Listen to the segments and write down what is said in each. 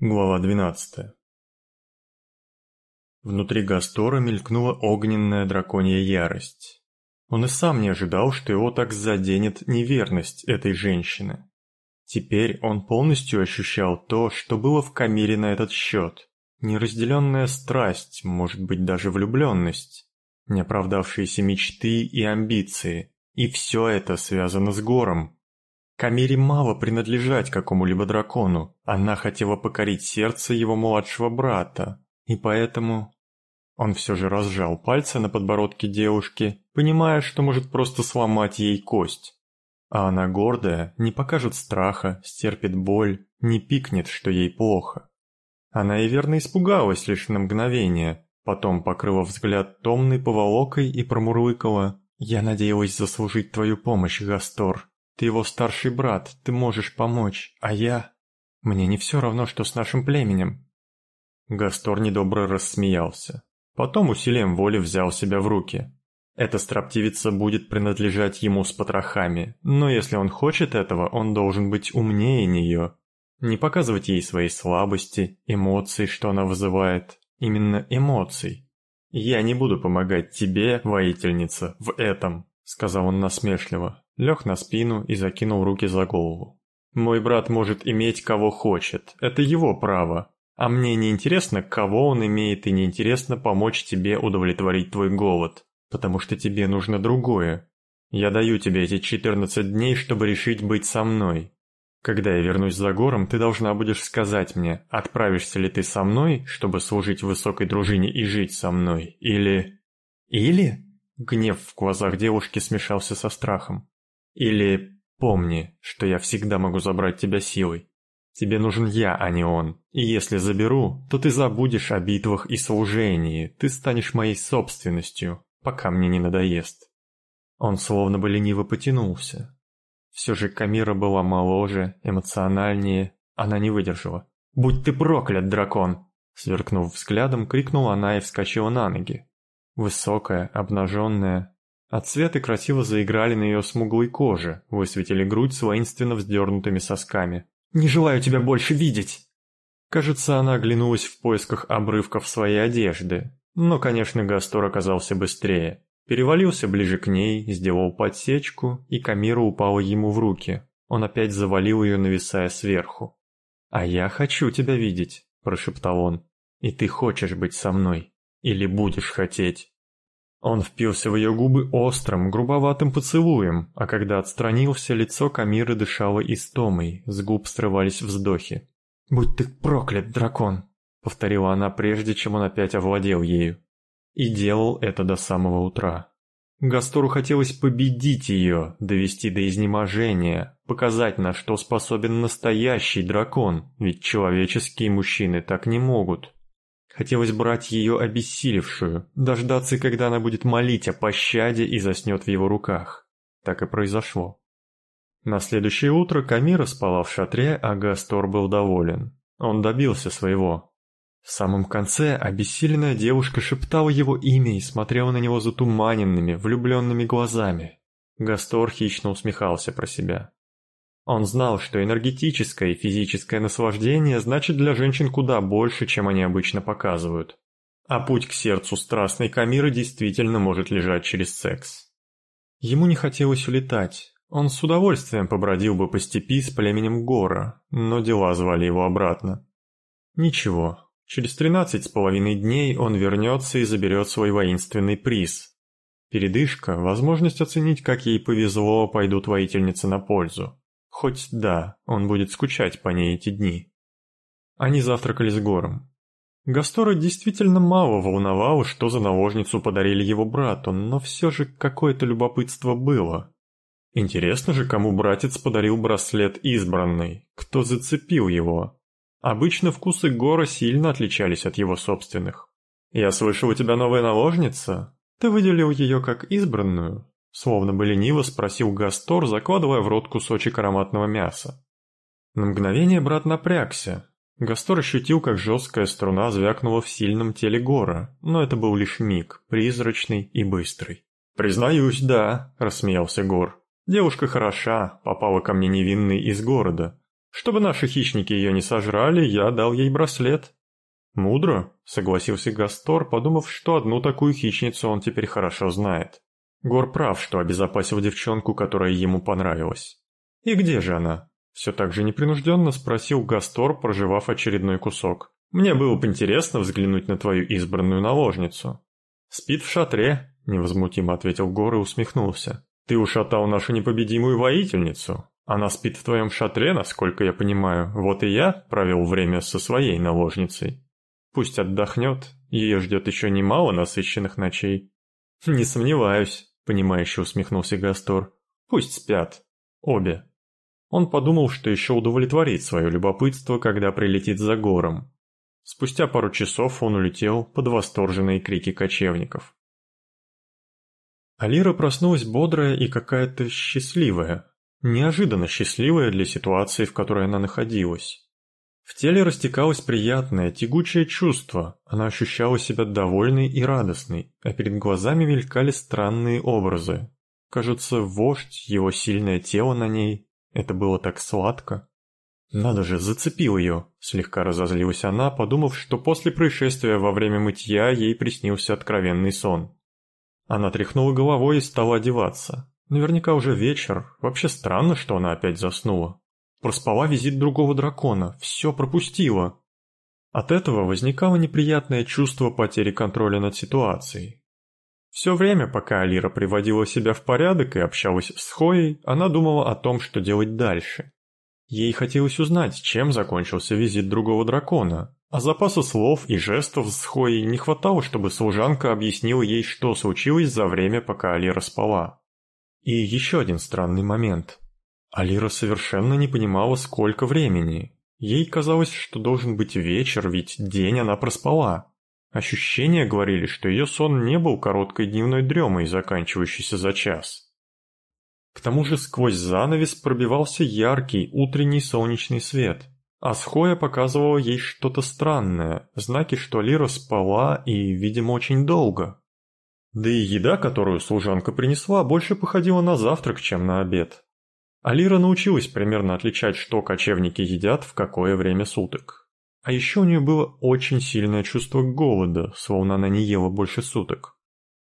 Глава 12 Внутри Гастора мелькнула огненная драконья ярость. Он и сам не ожидал, что его так заденет неверность этой женщины. Теперь он полностью ощущал то, что было в Камире на этот счет. Неразделенная страсть, может быть даже влюбленность, неоправдавшиеся мечты и амбиции. И все это связано с Гором, Камире мало принадлежать какому-либо дракону, она хотела покорить сердце его младшего брата, и поэтому... Он все же разжал пальцы на подбородке девушки, понимая, что может просто сломать ей кость. А она гордая, не покажет страха, стерпит боль, не пикнет, что ей плохо. Она и верно испугалась лишь на мгновение, потом покрыла взгляд томной поволокой и промурлыкала «Я надеялась заслужить твою помощь, Гастор. Ты его старший брат, ты можешь помочь, а я... Мне не все равно, что с нашим племенем». Гастор недобро рассмеялся. Потом усилием воли взял себя в руки. Эта строптивица будет принадлежать ему с потрохами, но если он хочет этого, он должен быть умнее нее. Не показывать ей свои слабости, эмоции, что она вызывает. Именно эмоций. «Я не буду помогать тебе, воительница, в этом», — сказал он насмешливо лег на спину и закинул руки за голову. «Мой брат может иметь кого хочет, это его право, а мне не интересно, кого он имеет, и не интересно помочь тебе удовлетворить твой голод, потому что тебе нужно другое. Я даю тебе эти 14 дней, чтобы решить быть со мной. Когда я вернусь за гором, ты должна будешь сказать мне, отправишься ли ты со мной, чтобы служить в высокой дружине и жить со мной, или... Или? Гнев в глазах девушки смешался со страхом. Или помни, что я всегда могу забрать тебя силой. Тебе нужен я, а не он. И если заберу, то ты забудешь о битвах и служении, ты станешь моей собственностью, пока мне не надоест. Он словно бы лениво потянулся. Все же Камира была моложе, эмоциональнее, она не выдержала. «Будь ты проклят, дракон!» Сверкнув взглядом, крикнула она и вскочила на ноги. Высокая, обнаженная, цветы красиво заиграли на ее смуглой коже, высветили грудь с воинственно вздернутыми сосками. «Не желаю тебя больше видеть!» Кажется, она оглянулась в поисках обрывков своей одежды. Но, конечно, Гастор оказался быстрее. Перевалился ближе к ней, сделал подсечку, и Камира упала ему в руки. Он опять завалил ее, нависая сверху. «А я хочу тебя видеть», – прошептал он. «И ты хочешь быть со мной. Или будешь хотеть». Он впился в ее губы острым, грубоватым поцелуем, а когда отстранился, лицо Камиры дышало истомой, с губ срывались вздохи. «Будь ты проклят, дракон!» — повторила она прежде, чем он опять овладел ею. И делал это до самого утра. Гастору хотелось победить ее, довести до изнеможения, показать, на что способен настоящий дракон, ведь человеческие мужчины так не могут. Хотелось брать ее обессилевшую, дождаться, когда она будет молить о пощаде и заснет в его руках. Так и произошло. На следующее утро Камира спала в шатре, а Гастор был доволен. Он добился своего. В самом конце обессиленная девушка шептала его имя и смотрела на него затуманенными, влюбленными глазами. Гастор хищно усмехался про себя. Он знал, что энергетическое и физическое наслаждение значит для женщин куда больше, чем они обычно показывают. А путь к сердцу страстной Камиры действительно может лежать через секс. Ему не хотелось улетать. Он с удовольствием побродил бы по степи с племенем Гора, но дела звали его обратно. Ничего, через тринадцать с половиной дней он вернется и заберет свой воинственный приз. Передышка, возможность оценить, как ей повезло, пойдут воительницы на пользу. Хоть да, он будет скучать по ней эти дни. Они завтракали с Гором. Гастора действительно мало волновало, что за наложницу подарили его брату, но все же какое-то любопытство было. Интересно же, кому братец подарил браслет избранный, кто зацепил его. Обычно вкусы Гора сильно отличались от его собственных. «Я слышал, у тебя новая наложница? Ты выделил ее как избранную?» Словно бы лениво спросил Гастор, закладывая в рот кусочек ароматного мяса. На мгновение брат напрягся. Гастор ощутил, как жесткая струна звякнула в сильном теле Гора, но это был лишь миг, призрачный и быстрый. «Признаюсь, да», – рассмеялся Гор. «Девушка хороша, попала ко мне невинной из города. Чтобы наши хищники ее не сожрали, я дал ей браслет. Мудро, согласился Гастор, подумав, что одну такую хищницу он теперь хорошо знает. Гор прав, что обезопасил девчонку, которая ему понравилась. И где же она? Все так же непринужденно спросил Гастор, проживав очередной кусок. Мне было бы интересно взглянуть на твою избранную наложницу. Спит в шатре, невозмутимо ответил Гор и усмехнулся. Ты ушатал нашу непобедимую воительницу. Она спит в твоем шатре, насколько я понимаю. Вот и я провел время со своей наложницей. Пусть отдохнет, ее ждет еще немало насыщенных ночей. Не сомневаюсь, понимающе усмехнулся Гастор. Пусть спят. Обе. Он подумал, что еще удовлетворит свое любопытство, когда прилетит за гором. Спустя пару часов он улетел под восторженные крики кочевников. Алира проснулась бодрая и какая-то счастливая, неожиданно счастливая для ситуации, в которой она находилась. В теле растекалось приятное, тягучее чувство, она ощущала себя довольной и радостной, а перед глазами мелькали странные образы. Кажется, вождь, его сильное тело на ней, это было так сладко. «Надо же, зацепил ее!» – слегка разозлилась она, подумав, что после происшествия во время мытья ей приснился откровенный сон. Она тряхнула головой и стала одеваться. Наверняка уже вечер, вообще странно, что она опять заснула. Проспала визит другого дракона, все пропустила. От этого возникало неприятное чувство потери контроля над ситуацией. Все время, пока Алира приводила себя в порядок и общалась с Хоей, она думала о том, что делать дальше. Ей хотелось узнать, чем закончился визит другого дракона, а запаса слов и жестов с Хоей не хватало, чтобы служанка объяснила ей, что случилось за время, пока Алира спала. И еще один странный момент. Алира совершенно не понимала, сколько времени. Ей казалось, что должен быть вечер, ведь день она проспала. Ощущения говорили, что ее сон не был короткой дневной дремой, заканчивающейся за час. К тому же сквозь занавес пробивался яркий утренний солнечный свет, а Схоя показывала ей что-то странное, знаки, что Лира спала и, видимо, очень долго. Да и еда, которую служанка принесла, больше походила на завтрак, чем на обед. Алира научилась примерно отличать, что кочевники едят в какое время суток. А еще у нее было очень сильное чувство голода, словно она не ела больше суток.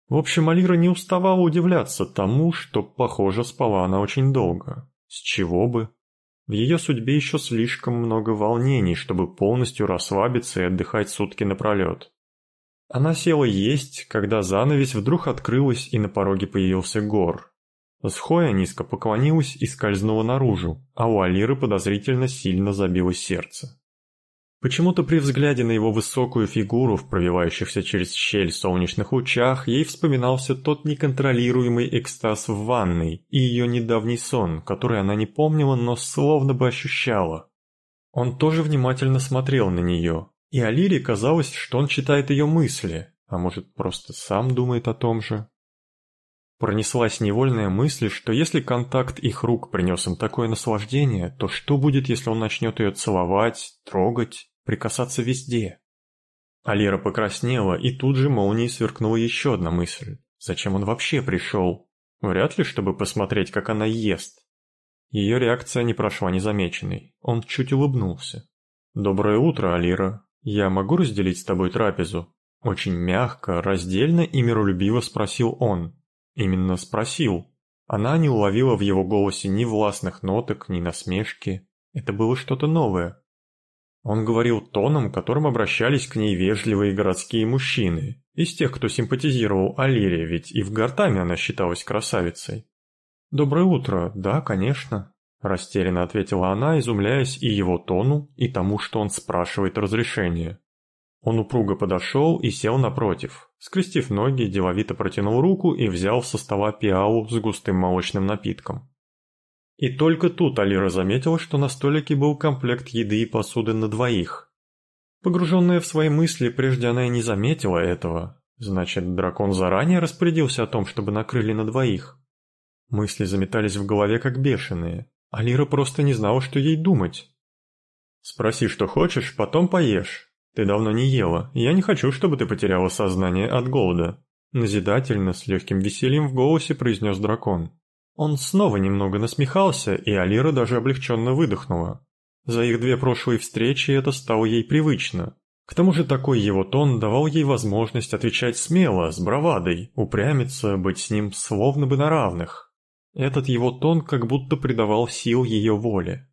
В общем, Алира не уставала удивляться тому, что, похоже, спала она очень долго. С чего бы? В ее судьбе еще слишком много волнений, чтобы полностью расслабиться и отдыхать сутки напролет. Она села есть, когда занавес вдруг открылась и на пороге появился Гор. Схоя низко поклонилась и скользнула наружу, а у Алиры подозрительно сильно забилось сердце. Почему-то при взгляде на его высокую фигуру в пробивающихся через щель солнечных лучах ей вспоминался тот неконтролируемый экстаз в ванной и ее недавний сон, который она не помнила, но словно бы ощущала. Он тоже внимательно смотрел на нее, и Алире казалось, что он читает ее мысли, а может просто сам думает о том же. Пронеслась невольная мысль, что если контакт их рук принес им такое наслаждение, то что будет, если он начнет ее целовать, трогать, прикасаться везде? Алира покраснела, и тут же молнией сверкнула еще одна мысль. Зачем он вообще пришел? Вряд ли, чтобы посмотреть, как она ест. Ее реакция не прошла незамеченной. Он чуть улыбнулся. «Доброе утро, Алира. Я могу разделить с тобой трапезу?» Очень мягко, раздельно и миролюбиво спросил он. Именно спросил. Она не уловила в его голосе ни властных ноток, ни насмешки. Это было что-то новое. Он говорил тоном, которым обращались к ней вежливые городские мужчины, из тех, кто симпатизировал Алире, ведь и в Гартаме она считалась красавицей. «Доброе утро, да, конечно», – растерянно ответила она, изумляясь и его тону, и тому, что он спрашивает разрешения. Он упруго подошел и сел напротив. Скрестив ноги, деловито протянул руку и взял со стола пиалу с густым молочным напитком. И только тут Алира заметила, что на столике был комплект еды и посуды на двоих. Погруженная в свои мысли, прежде она и не заметила этого. Значит, дракон заранее распорядился о том, чтобы накрыли на двоих. Мысли заметались в голове как бешеные. Алира просто не знала, что ей думать. «Спроси, что хочешь, потом поешь», «Ты давно не ела, я не хочу, чтобы ты потеряла сознание от голода», назидательно, с легким весельем в голосе произнес дракон. Он снова немного насмехался, и Алира даже облегченно выдохнула. За их две прошлые встречи это стало ей привычно. К тому же такой его тон давал ей возможность отвечать смело, с бравадой, упрямиться, быть с ним словно бы на равных. Этот его тон как будто придавал сил ее воле.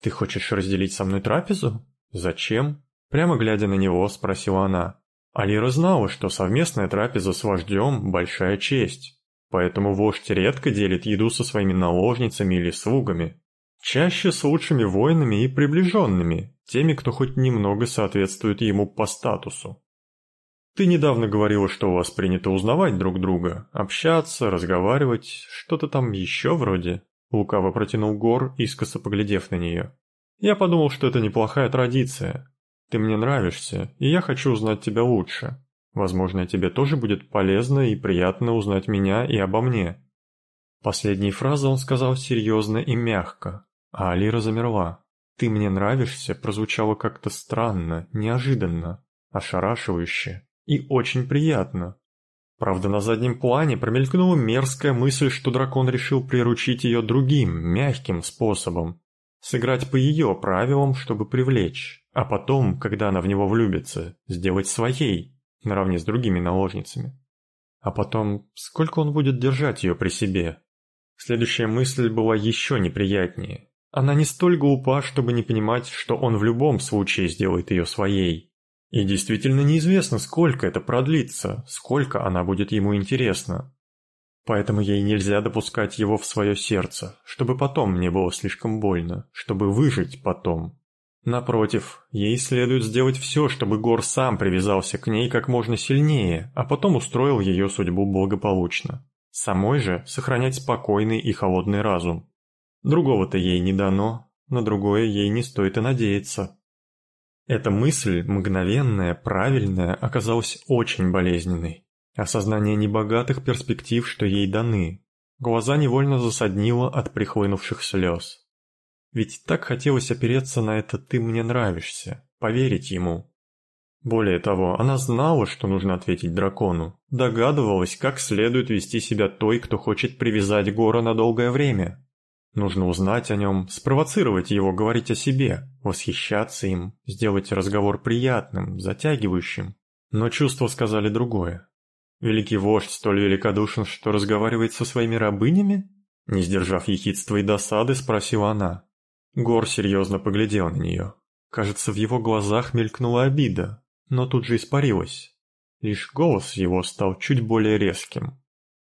«Ты хочешь разделить со мной трапезу? Зачем?» Прямо глядя на него, спросила она. Алира знала, что совместная трапеза с вождем – большая честь. Поэтому вождь редко делит еду со своими наложницами или слугами. Чаще с лучшими воинами и приближенными, теми, кто хоть немного соответствует ему по статусу. Ты недавно говорила, что у вас принято узнавать друг друга, общаться, разговаривать, что-то там еще вроде. Лукаво протянул Гор, искоса поглядев на нее. Я подумал, что это неплохая традиция. Ты мне нравишься, и я хочу узнать тебя лучше. Возможно, тебе тоже будет полезно и приятно узнать меня и обо мне. Последние фразы он сказал серьезно и мягко, а Алира замерла. «Ты мне нравишься» прозвучало как-то странно, неожиданно, ошарашивающе и очень приятно. Правда, на заднем плане промелькнула мерзкая мысль, что дракон решил приручить ее другим, мягким способом. Сыграть по ее правилам, чтобы привлечь, а потом, когда она в него влюбится, сделать своей, наравне с другими наложницами. А потом, сколько он будет держать ее при себе? Следующая мысль была еще неприятнее. Она не столь глупа, чтобы не понимать, что он в любом случае сделает ее своей. И действительно неизвестно, сколько это продлится, сколько она будет ему интересна. Поэтому ей нельзя допускать его в свое сердце, чтобы потом не было слишком больно, чтобы выжить потом. Напротив, ей следует сделать все, чтобы Гор сам привязался к ней как можно сильнее, а потом устроил ее судьбу благополучно. Самой же сохранять спокойный и холодный разум. Другого-то ей не дано, на другое ей не стоит и надеяться. Эта мысль, мгновенная, правильная, оказалась очень болезненной. Осознание небогатых перспектив, что ей даны. Глаза невольно засаднило от прихлынувших слез. Ведь так хотелось опереться на это «ты мне нравишься», поверить ему. Более того, она знала, что нужно ответить дракону, догадывалась, как следует вести себя той, кто хочет привязать Гора на долгое время. Нужно узнать о нем, спровоцировать его говорить о себе, восхищаться им, сделать разговор приятным, затягивающим. Но чувства сказали другое. Великий вождь столь великодушен, что разговаривает со своими рабынями? Не сдержав ехидства и досады, спросила она. Гор серьезно поглядел на нее. Кажется, в его глазах мелькнула обида, но тут же испарилась. Лишь голос его стал чуть более резким.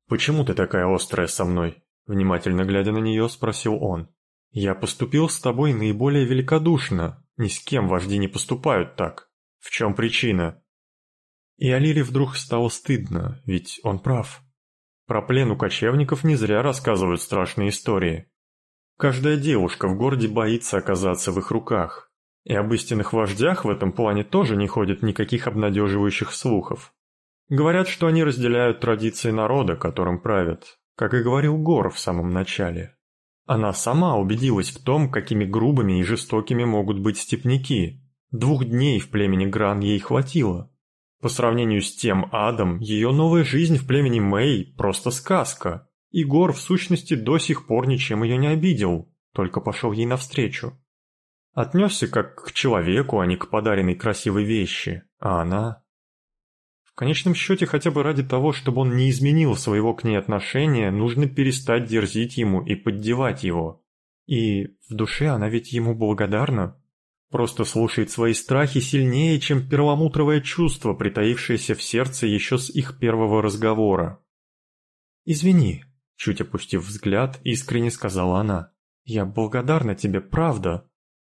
«Почему ты такая острая со мной?» Внимательно глядя на нее, спросил он. «Я поступил с тобой наиболее великодушно. Ни с кем вожди не поступают так. В чем причина?» И Алире вдруг стало стыдно, ведь он прав. Про плен у кочевников не зря рассказывают страшные истории. Каждая девушка в городе боится оказаться в их руках. И об истинных вождях в этом плане тоже не ходит никаких обнадеживающих слухов. Говорят, что они разделяют традиции народа, которым правят, как и говорил Гор в самом начале. Она сама убедилась в том, какими грубыми и жестокими могут быть степняки. Двух дней в племени Гран ей хватило. По сравнению с тем адом, ее новая жизнь в племени Мэй – просто сказка. И Гор в сущности до сих пор ничем ее не обидел, только пошел ей навстречу. Отнесся как к человеку, а не к подаренной красивой вещи, а она... В конечном счете, хотя бы ради того, чтобы он не изменил своего к ней отношения, нужно перестать дерзить ему и поддевать его. И в душе она ведь ему благодарна. Просто слушает свои страхи сильнее, чем перламутровое чувство, притаившееся в сердце еще с их первого разговора. «Извини», — чуть опустив взгляд, искренне сказала она. «Я благодарна тебе, правда.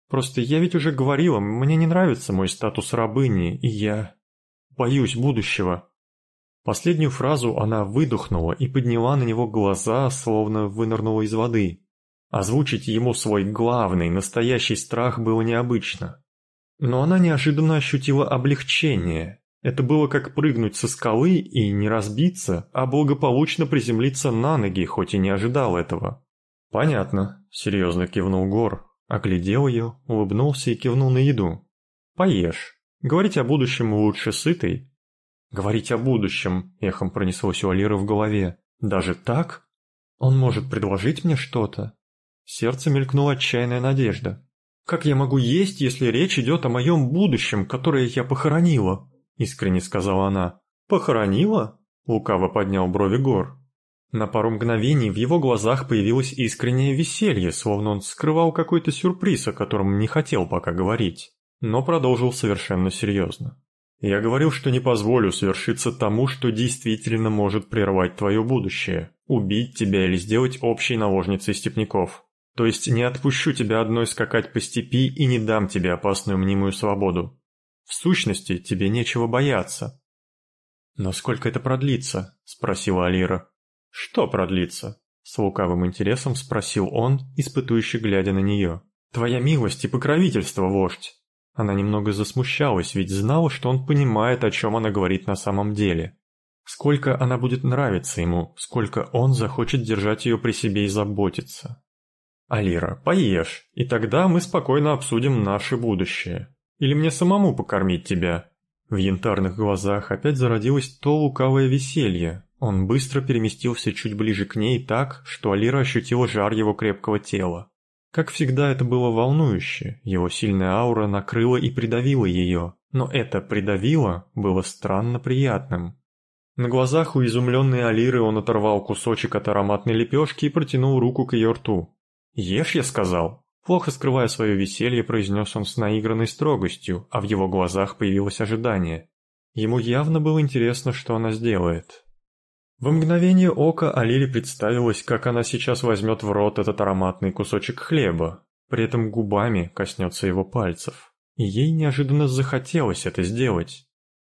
Просто я ведь уже говорила, мне не нравится мой статус рабыни, и я боюсь будущего». Последнюю фразу она выдохнула и подняла на него глаза, словно вынырнула из воды. Озвучить ему свой главный, настоящий страх было необычно. Но она неожиданно ощутила облегчение. Это было как прыгнуть со скалы и не разбиться, а благополучно приземлиться на ноги, хоть и не ожидал этого. «Понятно», — серьезно кивнул Гор, оглядел ее, улыбнулся и кивнул на еду. «Поешь». Говорить о будущем лучше сытый. Говорить о будущем, эхом пронеслось у Алиры в голове. Даже так? Он может предложить мне что-то? Сердце мелькнула отчаянная надежда. Как я могу есть, если речь идет о моем будущем, которое я похоронила?» – искренне сказала она. «Похоронила?» – лукаво поднял брови Гор. На пару мгновений в его глазах появилось искреннее веселье, словно он скрывал какой-то сюрприз, о котором не хотел пока говорить, но продолжил совершенно серьезно. «Я говорил, что не позволю свершиться тому, что действительно может прервать твое будущее, убить тебя или сделать общей наложницей степняков. То есть не отпущу тебя одной скакать по степи и не дам тебе опасную мнимую свободу. В сущности, тебе нечего бояться. «Но сколько это продлится?» – спросила Алира. «Что продлится?» – с лукавым интересом спросил он, испытующий глядя на нее. «Твоя милость и покровительство, вождь!» Она немного засмущалась, ведь знала, что он понимает, о чем она говорит на самом деле. Сколько она будет нравиться ему, сколько он захочет держать ее при себе и заботиться. «Алира, поешь, и тогда мы спокойно обсудим наше будущее. Или мне самому покормить тебя?» В янтарных глазах опять зародилось то лукавое веселье. Он быстро переместился чуть ближе к ней так, что Алира ощутила жар его крепкого тела. Как всегда, это было волнующе, его сильная аура накрыла и придавила ее, но это «придавило» было странно приятным. На глазах у изумленной Алиры он оторвал кусочек от ароматной лепешки и протянул руку к ее рту. «Ешь, я сказал!» Плохо скрывая свое веселье, произнес он с наигранной строгостью, а в его глазах появилось ожидание. Ему явно было интересно, что она сделает. В мгновение ока Алире представилось, как она сейчас возьмет в рот этот ароматный кусочек хлеба, при этом губами коснется его пальцев. И ей неожиданно захотелось это сделать.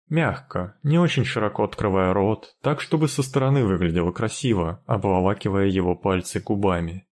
Мягко, не очень широко открывая рот, так чтобы со стороны выглядело красиво, обволакивая его пальцы губами.